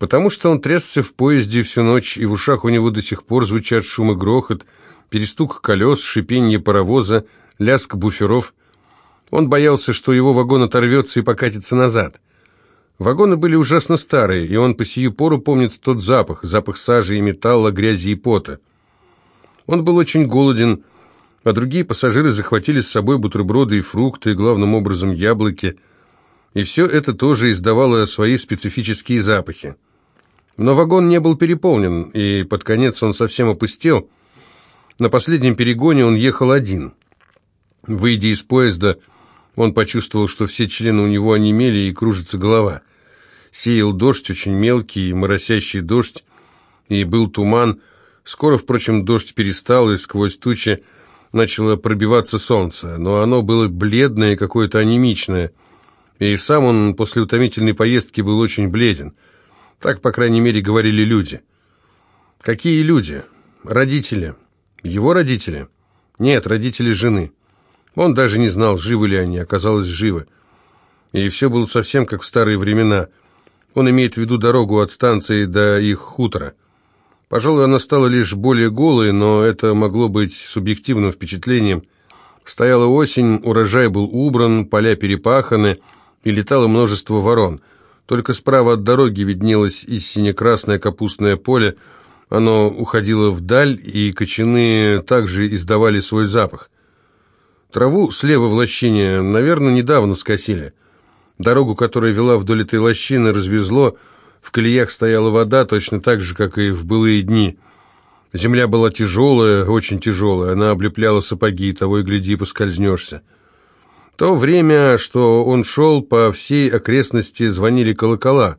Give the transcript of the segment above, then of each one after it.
Потому что он трясся в поезде всю ночь, и в ушах у него до сих пор звучат шум и грохот, перестук колес, шипение паровоза, лязг буферов. Он боялся, что его вагон оторвется и покатится назад. Вагоны были ужасно старые, и он по сию пору помнит тот запах, запах сажи и металла, грязи и пота. Он был очень голоден, а другие пассажиры захватили с собой бутерброды и фрукты, главным образом яблоки, и все это тоже издавало свои специфические запахи. Но вагон не был переполнен, и под конец он совсем опустел. На последнем перегоне он ехал один. Выйдя из поезда, он почувствовал, что все члены у него онемели и кружится голова. Сеял дождь, очень мелкий, моросящий дождь, и был туман. Скоро, впрочем, дождь перестал, и сквозь тучи начало пробиваться солнце, но оно было бледное и какое-то анемичное, и сам он после утомительной поездки был очень бледен. Так, по крайней мере, говорили люди. Какие люди? Родители. Его родители? Нет, родители жены. Он даже не знал, живы ли они, оказалось, живы. И все было совсем как в старые времена. Он имеет в виду дорогу от станции до их хутора. Пожалуй, она стала лишь более голой, но это могло быть субъективным впечатлением. Стояла осень, урожай был убран, поля перепаханы, и летало множество ворон. Только справа от дороги виднелось и сине-красное капустное поле, оно уходило вдаль, и кочаны также издавали свой запах. Траву слева в лощине, наверное, недавно скосили. Дорогу, которая вела вдоль этой лощины, развезло, в колеях стояла вода, точно так же, как и в былые дни. Земля была тяжелая, очень тяжелая, она облепляла сапоги, того и гляди, поскользнешься. То время, что он шел, по всей окрестности звонили колокола.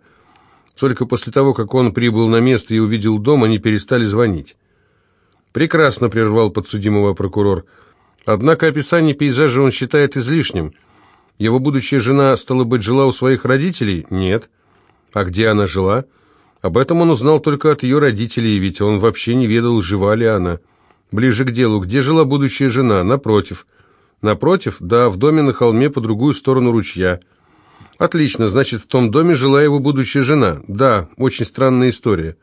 Только после того, как он прибыл на место и увидел дом, они перестали звонить. «Прекрасно», — прервал подсудимого прокурор. «Однако описание пейзажа он считает излишним. Его будущая жена, стала быть, жила у своих родителей? Нет». А где она жила? Об этом он узнал только от ее родителей, ведь он вообще не ведал, жива ли она. Ближе к делу, где жила будущая жена? Напротив. Напротив? Да, в доме на холме по другую сторону ручья. Отлично, значит, в том доме жила его будущая жена. Да, очень странная история.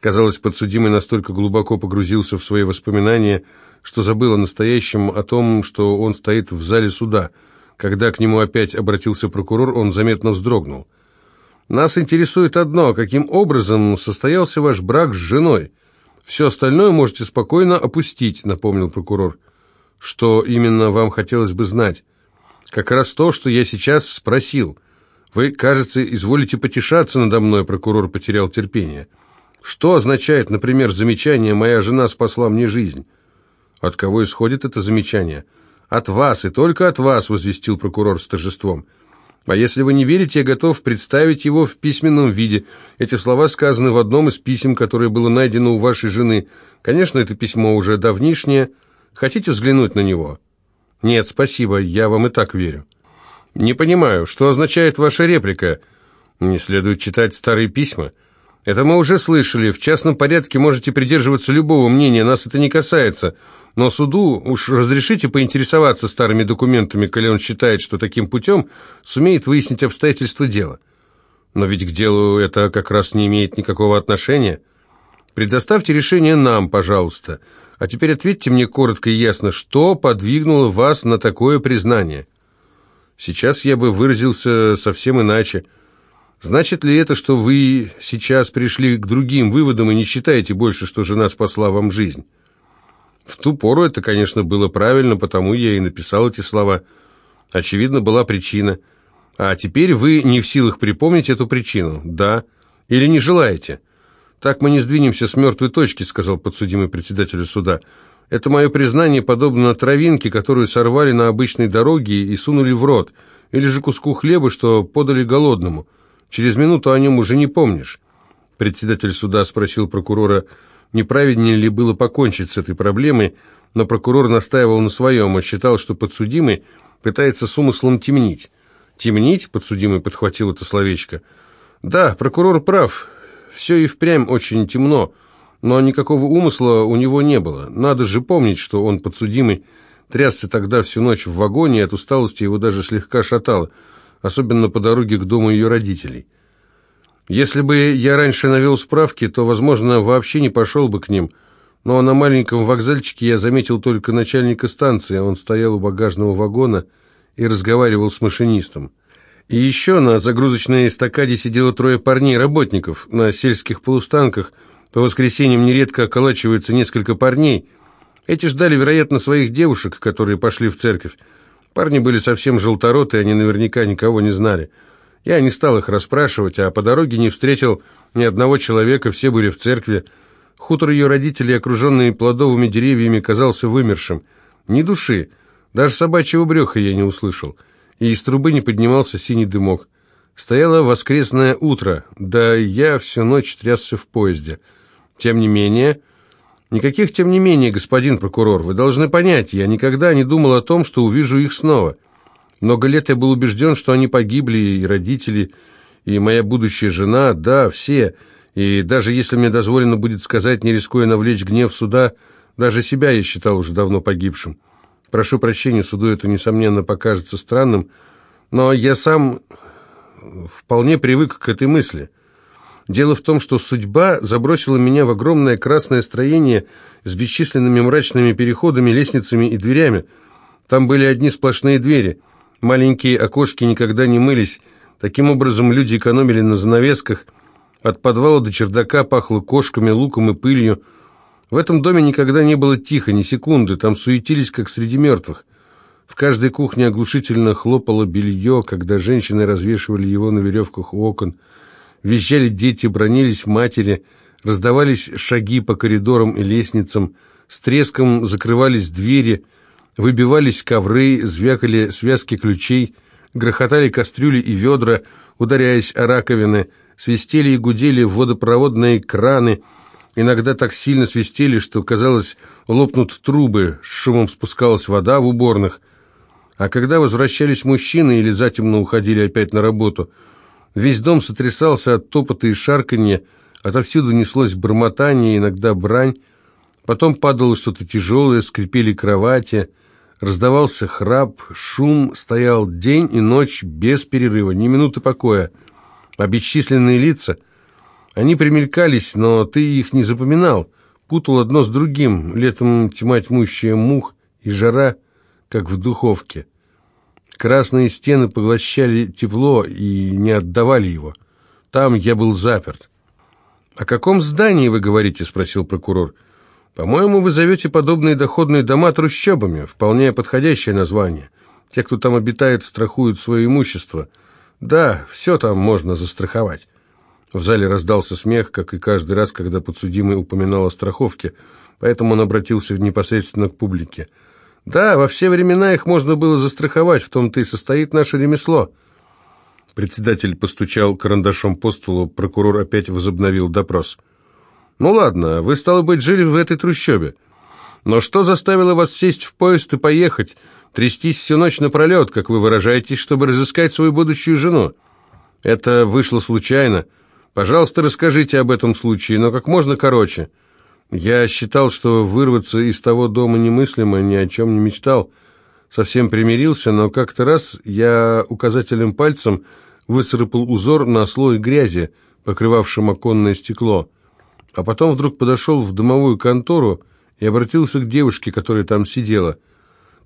Казалось, подсудимый настолько глубоко погрузился в свои воспоминания, что забыл о настоящем, о том, что он стоит в зале суда. Когда к нему опять обратился прокурор, он заметно вздрогнул. Нас интересует одно, каким образом состоялся ваш брак с женой. Все остальное можете спокойно опустить, напомнил прокурор. Что именно вам хотелось бы знать? Как раз то, что я сейчас спросил. Вы, кажется, изволите потешаться надо мной, прокурор потерял терпение. Что означает, например, замечание «моя жена спасла мне жизнь»? От кого исходит это замечание? От вас, и только от вас, возвестил прокурор с торжеством. А если вы не верите, я готов представить его в письменном виде. Эти слова сказаны в одном из писем, которое было найдено у вашей жены. Конечно, это письмо уже давнишнее. Хотите взглянуть на него? Нет, спасибо, я вам и так верю. Не понимаю, что означает ваша реплика? Не следует читать старые письма. Это мы уже слышали. В частном порядке можете придерживаться любого мнения, нас это не касается. Но суду уж разрешите поинтересоваться старыми документами, коли он считает, что таким путем сумеет выяснить обстоятельства дела. Но ведь к делу это как раз не имеет никакого отношения. Предоставьте решение нам, пожалуйста. А теперь ответьте мне коротко и ясно, что подвигнуло вас на такое признание. Сейчас я бы выразился совсем иначе. Значит ли это, что вы сейчас пришли к другим выводам и не считаете больше, что жена спасла вам жизнь? В ту пору это, конечно, было правильно, потому я и написал эти слова. Очевидно, была причина. А теперь вы не в силах припомнить эту причину, да? Или не желаете? Так мы не сдвинемся с мертвой точки, сказал подсудимый председателю суда. Это мое признание подобно травинке, которую сорвали на обычной дороге и сунули в рот, или же куску хлеба, что подали голодному. Через минуту о нем уже не помнишь. Председатель суда спросил прокурора, неправеднее ли было покончить с этой проблемой, но прокурор настаивал на своем, он считал, что подсудимый пытается с умыслом темнить. «Темнить?» — подсудимый подхватил это словечко. «Да, прокурор прав, все и впрямь очень темно, но никакого умысла у него не было. Надо же помнить, что он подсудимый, трясся тогда всю ночь в вагоне, и от усталости его даже слегка шатало, особенно по дороге к дому ее родителей». Если бы я раньше навел справки, то, возможно, вообще не пошел бы к ним. Но на маленьком вокзальчике я заметил только начальника станции. Он стоял у багажного вагона и разговаривал с машинистом. И еще на загрузочной эстакаде сидело трое парней-работников. На сельских полустанках по воскресеньям нередко околачиваются несколько парней. Эти ждали, вероятно, своих девушек, которые пошли в церковь. Парни были совсем желторотые, они наверняка никого не знали. Я не стал их расспрашивать, а по дороге не встретил ни одного человека, все были в церкви. Хутор ее родителей, окруженный плодовыми деревьями, казался вымершим. Ни души, даже собачьего бреха я не услышал. И из трубы не поднимался синий дымок. Стояло воскресное утро, да я всю ночь трясся в поезде. Тем не менее... Никаких тем не менее, господин прокурор, вы должны понять, я никогда не думал о том, что увижу их снова. Много лет я был убежден, что они погибли, и родители, и моя будущая жена, да, все. И даже если мне дозволено будет сказать, не рискуя навлечь гнев суда, даже себя я считал уже давно погибшим. Прошу прощения, суду это, несомненно, покажется странным, но я сам вполне привык к этой мысли. Дело в том, что судьба забросила меня в огромное красное строение с бесчисленными мрачными переходами, лестницами и дверями. Там были одни сплошные двери — Маленькие окошки никогда не мылись. Таким образом, люди экономили на занавесках. От подвала до чердака пахло кошками, луком и пылью. В этом доме никогда не было тихо, ни секунды. Там суетились, как среди мертвых. В каждой кухне оглушительно хлопало белье, когда женщины развешивали его на веревках у окон. Визжали дети, бронились матери, раздавались шаги по коридорам и лестницам, с треском закрывались двери – Выбивались ковры, звякали связки ключей, грохотали кастрюли и ведра, ударяясь о раковины, свистели и гудели водопроводные краны, иногда так сильно свистели, что, казалось, лопнут трубы, с шумом спускалась вода в уборных. А когда возвращались мужчины или затемно уходили опять на работу, весь дом сотрясался от топота и шарканья, отовсюду неслось бормотание, иногда брань, потом падало что-то тяжелое, скрипели кровати — Раздавался храп, шум, стоял день и ночь без перерыва, ни минуты покоя. А бесчисленные лица, они примелькались, но ты их не запоминал, путал одно с другим, летом тьма тьмущая мух и жара, как в духовке. Красные стены поглощали тепло и не отдавали его. Там я был заперт. «О каком здании вы говорите?» — спросил прокурор. По-моему, вы зовете подобные доходные дома трущобами, вполне подходящее название. Те, кто там обитает, страхуют свое имущество. Да, все там можно застраховать. В зале раздался смех, как и каждый раз, когда подсудимый упоминал о страховке, поэтому он обратился непосредственно к публике. «Да, во все времена их можно было застраховать, в том-то и состоит наше ремесло». Председатель постучал карандашом по столу, прокурор опять возобновил допрос. Ну ладно, вы, стало быть, жили в этой трущобе. Но что заставило вас сесть в поезд и поехать, трястись всю ночь напролет, как вы выражаетесь, чтобы разыскать свою будущую жену? Это вышло случайно. Пожалуйста, расскажите об этом случае, но как можно короче. Я считал, что вырваться из того дома немыслимо, ни о чем не мечтал. Совсем примирился, но как-то раз я указательным пальцем выцарапал узор на слой грязи, покрывавшем оконное стекло а потом вдруг подошел в домовую контору и обратился к девушке, которая там сидела.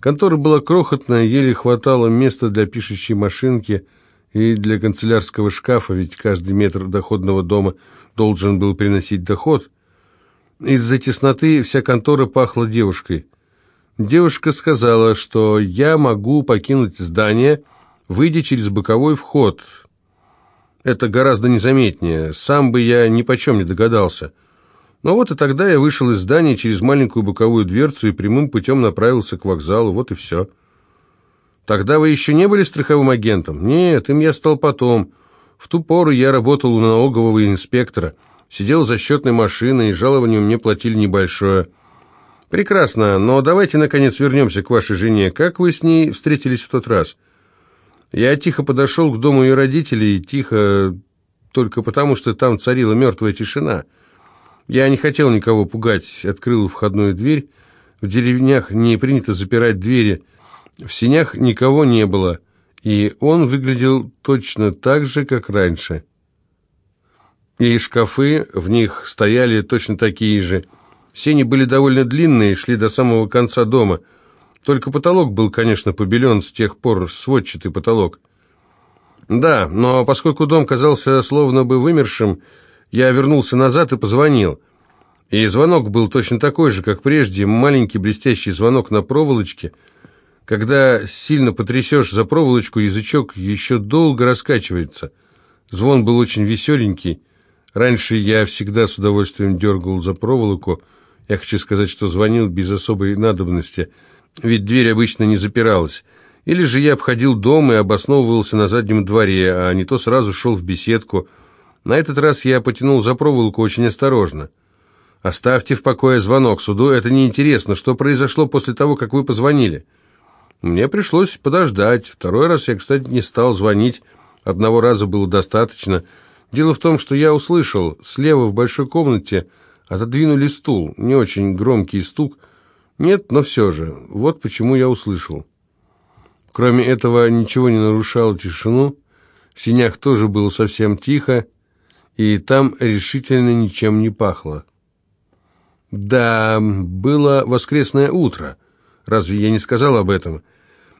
Контора была крохотная, еле хватало места для пишущей машинки и для канцелярского шкафа, ведь каждый метр доходного дома должен был приносить доход. Из-за тесноты вся контора пахла девушкой. Девушка сказала, что я могу покинуть здание, выйдя через боковой вход – это гораздо незаметнее. Сам бы я ни почем не догадался. Но вот и тогда я вышел из здания через маленькую боковую дверцу и прямым путем направился к вокзалу. Вот и все. Тогда вы еще не были страховым агентом? Нет, им я стал потом. В ту пору я работал у налогового инспектора. Сидел за счетной машиной, и жалование мне платили небольшое. Прекрасно, но давайте, наконец, вернемся к вашей жене. Как вы с ней встретились в тот раз?» Я тихо подошел к дому ее родителей, тихо только потому, что там царила мертвая тишина. Я не хотел никого пугать, открыл входную дверь. В деревнях не принято запирать двери. В синях никого не было, и он выглядел точно так же, как раньше. и шкафы в них стояли точно такие же. Сени были довольно длинные, шли до самого конца дома. Только потолок был, конечно, побелен с тех пор, сводчатый потолок. Да, но поскольку дом казался словно бы вымершим, я вернулся назад и позвонил. И звонок был точно такой же, как прежде, маленький блестящий звонок на проволочке. Когда сильно потрясешь за проволочку, язычок еще долго раскачивается. Звон был очень веселенький. Раньше я всегда с удовольствием дергал за проволоку. Я хочу сказать, что звонил без особой надобности, ведь дверь обычно не запиралась. Или же я обходил дом и обосновывался на заднем дворе, а не то сразу шел в беседку. На этот раз я потянул за проволоку очень осторожно. «Оставьте в покое звонок суду, это неинтересно. Что произошло после того, как вы позвонили?» Мне пришлось подождать. Второй раз я, кстати, не стал звонить. Одного раза было достаточно. Дело в том, что я услышал, слева в большой комнате отодвинули стул. Не очень громкий стук. Нет, но все же. Вот почему я услышал. Кроме этого, ничего не нарушало тишину. В синях тоже было совсем тихо, и там решительно ничем не пахло. Да, было воскресное утро. Разве я не сказал об этом?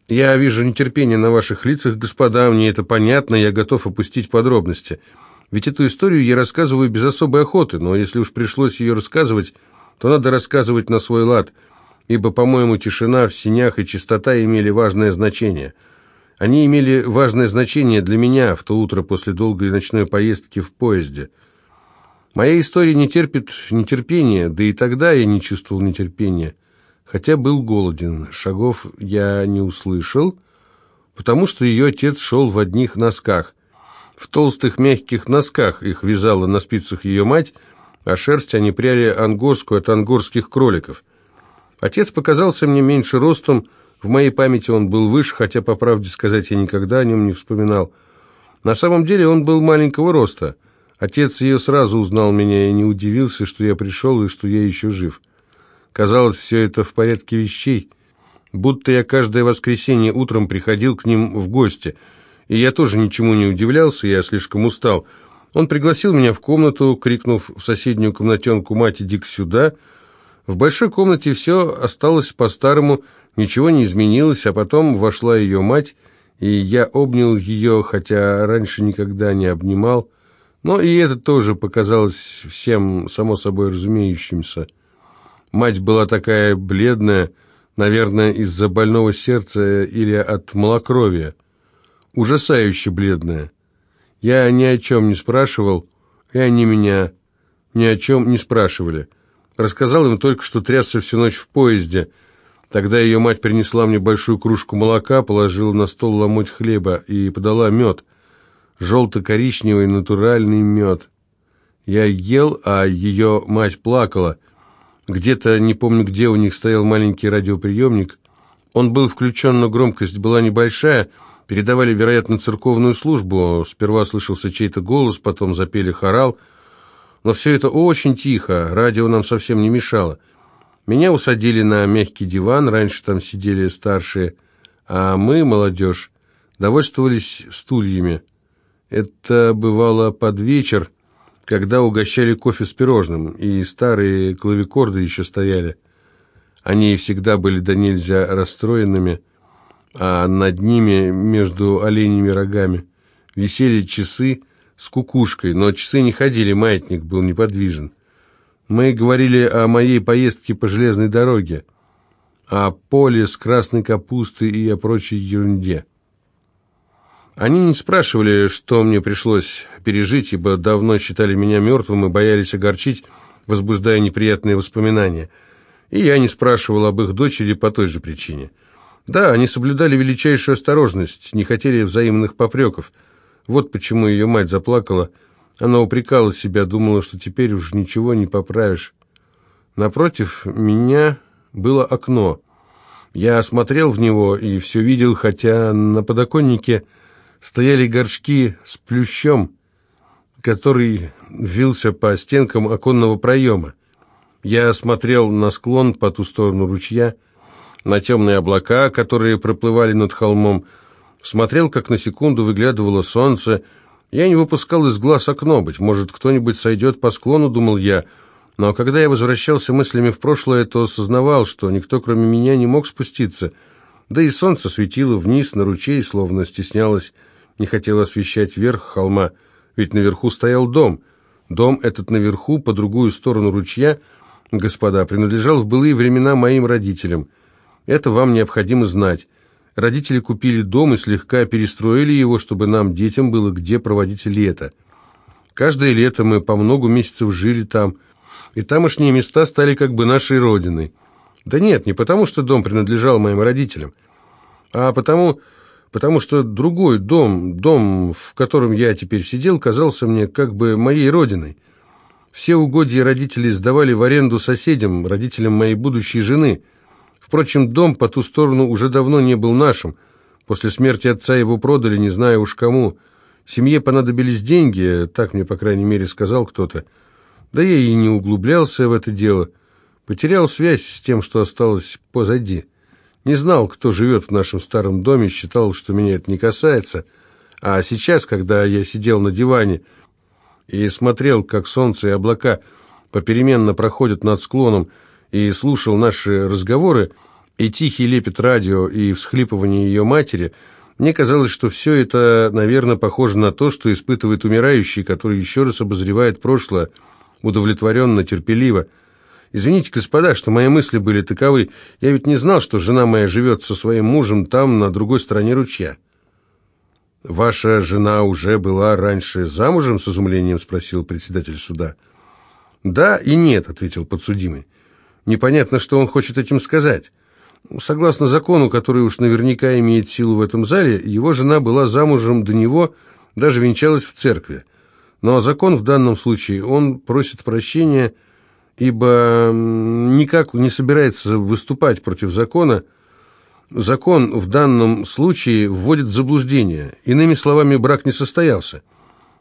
Я вижу нетерпение на ваших лицах, господа, мне это понятно, я готов опустить подробности. Ведь эту историю я рассказываю без особой охоты, но если уж пришлось ее рассказывать, то надо рассказывать на свой лад, ибо, по-моему, тишина в синях и чистота имели важное значение. Они имели важное значение для меня в то утро после долгой ночной поездки в поезде – Моя история не терпит нетерпения, да и тогда я не чувствовал нетерпения, хотя был голоден. Шагов я не услышал, потому что ее отец шел в одних носках. В толстых мягких носках их вязала на спицах ее мать, а шерсть они пряли ангорскую от ангорских кроликов. Отец показался мне меньше ростом, в моей памяти он был выше, хотя, по правде сказать, я никогда о нем не вспоминал. На самом деле он был маленького роста – Отец ее сразу узнал меня и не удивился, что я пришел и что я еще жив. Казалось, все это в порядке вещей, будто я каждое воскресенье утром приходил к ним в гости, и я тоже ничему не удивлялся, я слишком устал. Он пригласил меня в комнату, крикнув в соседнюю комнатенку «Мать, иди сюда!». В большой комнате все осталось по-старому, ничего не изменилось, а потом вошла ее мать, и я обнял ее, хотя раньше никогда не обнимал. Но и это тоже показалось всем само собой разумеющимся. Мать была такая бледная, наверное, из-за больного сердца или от малокровия. Ужасающе бледная. Я ни о чем не спрашивал, и они меня ни о чем не спрашивали. Рассказал им только, что трясся всю ночь в поезде. Тогда ее мать принесла мне большую кружку молока, положила на стол ломоть хлеба и подала мед – желто-коричневый натуральный мед. Я ел, а ее мать плакала. Где-то, не помню где, у них стоял маленький радиоприемник. Он был включен, но громкость была небольшая. Передавали, вероятно, церковную службу. Сперва слышался чей-то голос, потом запели хорал. Но все это очень тихо, радио нам совсем не мешало. Меня усадили на мягкий диван, раньше там сидели старшие, а мы, молодежь, довольствовались стульями. Это бывало под вечер, когда угощали кофе с пирожным, и старые клавикорды еще стояли. Они всегда были до нельзя расстроенными, а над ними, между оленями рогами, висели часы с кукушкой, но часы не ходили, маятник был неподвижен. Мы говорили о моей поездке по железной дороге, о поле с красной капустой и о прочей ерунде. Они не спрашивали, что мне пришлось пережить, ибо давно считали меня мертвым и боялись огорчить, возбуждая неприятные воспоминания. И я не спрашивал об их дочери по той же причине. Да, они соблюдали величайшую осторожность, не хотели взаимных попреков. Вот почему ее мать заплакала. Она упрекала себя, думала, что теперь уж ничего не поправишь. Напротив меня было окно. Я смотрел в него и все видел, хотя на подоконнике стояли горшки с плющом, который вился по стенкам оконного проема. Я смотрел на склон по ту сторону ручья, на темные облака, которые проплывали над холмом, смотрел, как на секунду выглядывало солнце, Я не выпускал из глаз окно, быть может, кто-нибудь сойдет по склону, думал я, но когда я возвращался мыслями в прошлое, то осознавал, что никто, кроме меня, не мог спуститься, да и солнце светило вниз на ручей, словно стеснялось, не хотело освещать верх холма, ведь наверху стоял дом. Дом этот наверху, по другую сторону ручья, господа, принадлежал в былые времена моим родителям. Это вам необходимо знать. Родители купили дом и слегка перестроили его, чтобы нам, детям, было где проводить лето. Каждое лето мы по много месяцев жили там, и тамошние места стали как бы нашей родиной. Да нет, не потому, что дом принадлежал моим родителям, а потому, потому что другой дом, дом, в котором я теперь сидел, казался мне как бы моей родиной. Все угодья родители сдавали в аренду соседям, родителям моей будущей жены – Впрочем, дом по ту сторону уже давно не был нашим. После смерти отца его продали, не знаю уж кому. Семье понадобились деньги, так мне, по крайней мере, сказал кто-то. Да я и не углублялся в это дело. Потерял связь с тем, что осталось позади. Не знал, кто живет в нашем старом доме, считал, что меня это не касается. А сейчас, когда я сидел на диване и смотрел, как солнце и облака попеременно проходят над склоном, и слушал наши разговоры, и тихий лепет радио, и всхлипывание ее матери, мне казалось, что все это, наверное, похоже на то, что испытывает умирающий, который еще раз обозревает прошлое, удовлетворенно, терпеливо. Извините, господа, что мои мысли были таковы. Я ведь не знал, что жена моя живет со своим мужем там, на другой стороне ручья. «Ваша жена уже была раньше замужем?» — с изумлением спросил председатель суда. «Да и нет», — ответил подсудимый. Непонятно, что он хочет этим сказать. Согласно закону, который уж наверняка имеет силу в этом зале, его жена была замужем до него, даже венчалась в церкви. Но закон в данном случае, он просит прощения, ибо никак не собирается выступать против закона. Закон в данном случае вводит в заблуждение. Иными словами, брак не состоялся.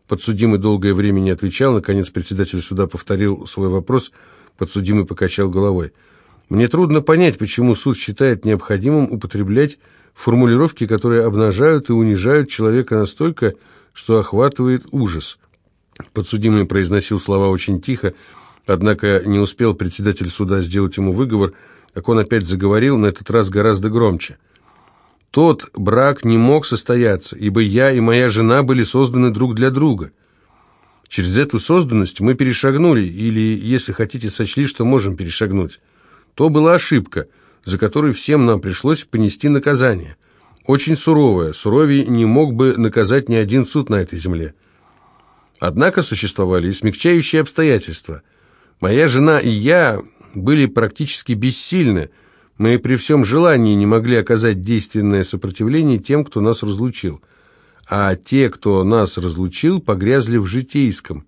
Подсудимый долгое время не отвечал, наконец председатель суда повторил свой вопрос – Подсудимый покачал головой. Мне трудно понять, почему суд считает необходимым употреблять формулировки, которые обнажают и унижают человека настолько, что охватывает ужас. Подсудимый произносил слова очень тихо, однако не успел председатель суда сделать ему выговор, как он опять заговорил, на этот раз гораздо громче. «Тот брак не мог состояться, ибо я и моя жена были созданы друг для друга». Через эту созданность мы перешагнули, или, если хотите, сочли, что можем перешагнуть. То была ошибка, за которой всем нам пришлось понести наказание. Очень суровое, суровее не мог бы наказать ни один суд на этой земле. Однако существовали и смягчающие обстоятельства. Моя жена и я были практически бессильны, мы при всем желании не могли оказать действенное сопротивление тем, кто нас разлучил – а те, кто нас разлучил, погрязли в житейском.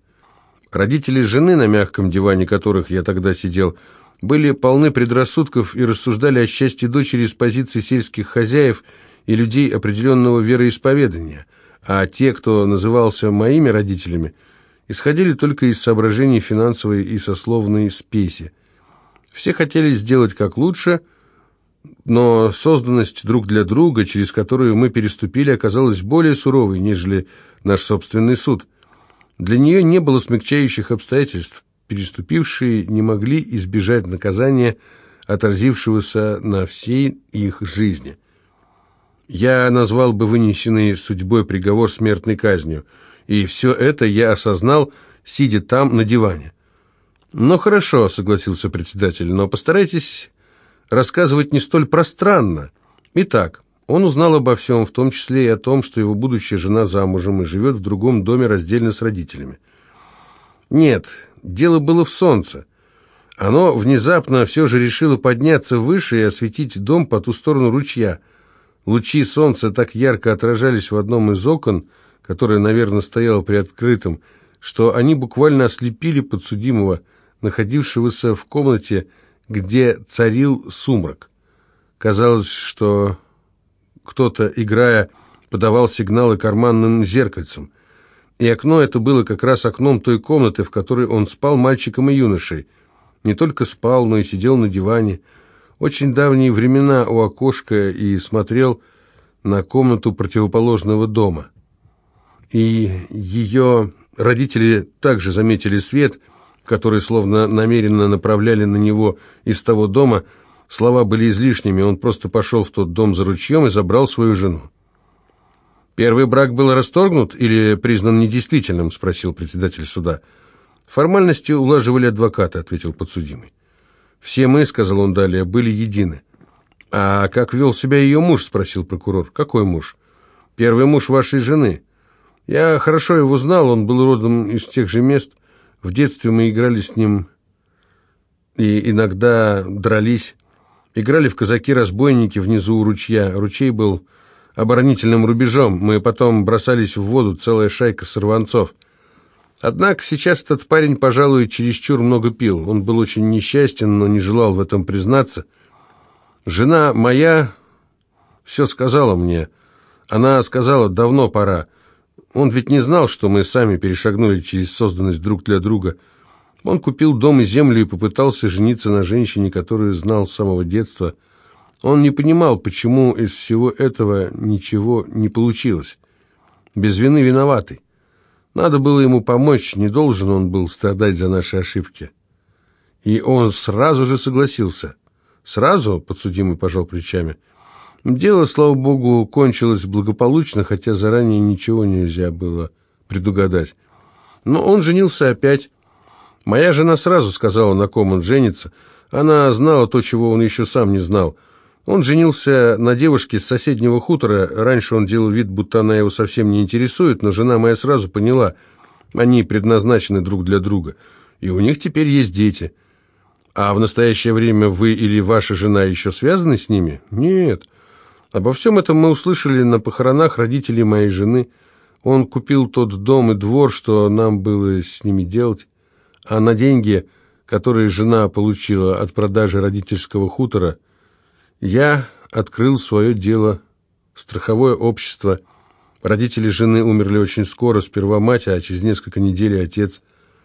Родители жены, на мягком диване которых я тогда сидел, были полны предрассудков и рассуждали о счастье дочери с позиции сельских хозяев и людей определенного вероисповедания, а те, кто назывался моими родителями, исходили только из соображений финансовой и сословной спеси. Все хотели сделать как лучше – но созданность друг для друга, через которую мы переступили, оказалась более суровой, нежели наш собственный суд. Для нее не было смягчающих обстоятельств, переступившие не могли избежать наказания, отразившегося на всей их жизни. Я назвал бы вынесенный судьбой приговор смертной казнью, и все это я осознал, сидя там на диване. «Ну хорошо», — согласился председатель, — «но постарайтесь рассказывать не столь пространно. Итак, он узнал обо всем, в том числе и о том, что его будущая жена замужем и живет в другом доме раздельно с родителями. Нет, дело было в солнце. Оно внезапно все же решило подняться выше и осветить дом по ту сторону ручья. Лучи солнца так ярко отражались в одном из окон, которое, наверное, стояло приоткрытым, что они буквально ослепили подсудимого, находившегося в комнате, где царил сумрак. Казалось, что кто-то, играя, подавал сигналы карманным зеркальцем. И окно это было как раз окном той комнаты, в которой он спал мальчиком и юношей. Не только спал, но и сидел на диване. Очень давние времена у окошка и смотрел на комнату противоположного дома. И ее родители также заметили свет, который словно намеренно направляли на него из того дома. Слова были излишними, он просто пошел в тот дом за ручьем и забрал свою жену. «Первый брак был расторгнут или признан недействительным?» – спросил председатель суда. «Формальности улаживали адвокаты», – ответил подсудимый. «Все мы, — сказал он далее, — были едины». «А как вел себя ее муж?» — спросил прокурор. «Какой муж?» «Первый муж вашей жены». «Я хорошо его знал, он был родом из тех же мест. В детстве мы играли с ним и иногда дрались. Играли в казаки-разбойники внизу у ручья. Ручей был оборонительным рубежом. Мы потом бросались в воду, целая шайка сорванцов». Однако сейчас этот парень, пожалуй, чересчур много пил. Он был очень несчастен, но не желал в этом признаться. Жена моя все сказала мне. Она сказала, давно пора. Он ведь не знал, что мы сами перешагнули через созданность друг для друга. Он купил дом и землю и попытался жениться на женщине, которую знал с самого детства. Он не понимал, почему из всего этого ничего не получилось. Без вины виноватый. Надо было ему помочь, не должен он был страдать за наши ошибки. И он сразу же согласился. Сразу, подсудимый пожал плечами. Дело, слава богу, кончилось благополучно, хотя заранее ничего нельзя было предугадать. Но он женился опять. Моя жена сразу сказала, на ком он женится. Она знала то, чего он еще сам не знал – он женился на девушке с соседнего хутора. Раньше он делал вид, будто она его совсем не интересует, но жена моя сразу поняла, они предназначены друг для друга. И у них теперь есть дети. А в настоящее время вы или ваша жена еще связаны с ними? Нет. Обо всем этом мы услышали на похоронах родителей моей жены. Он купил тот дом и двор, что нам было с ними делать. А на деньги, которые жена получила от продажи родительского хутора, я открыл свое дело, страховое общество. Родители жены умерли очень скоро, сперва мать, а через несколько недель отец.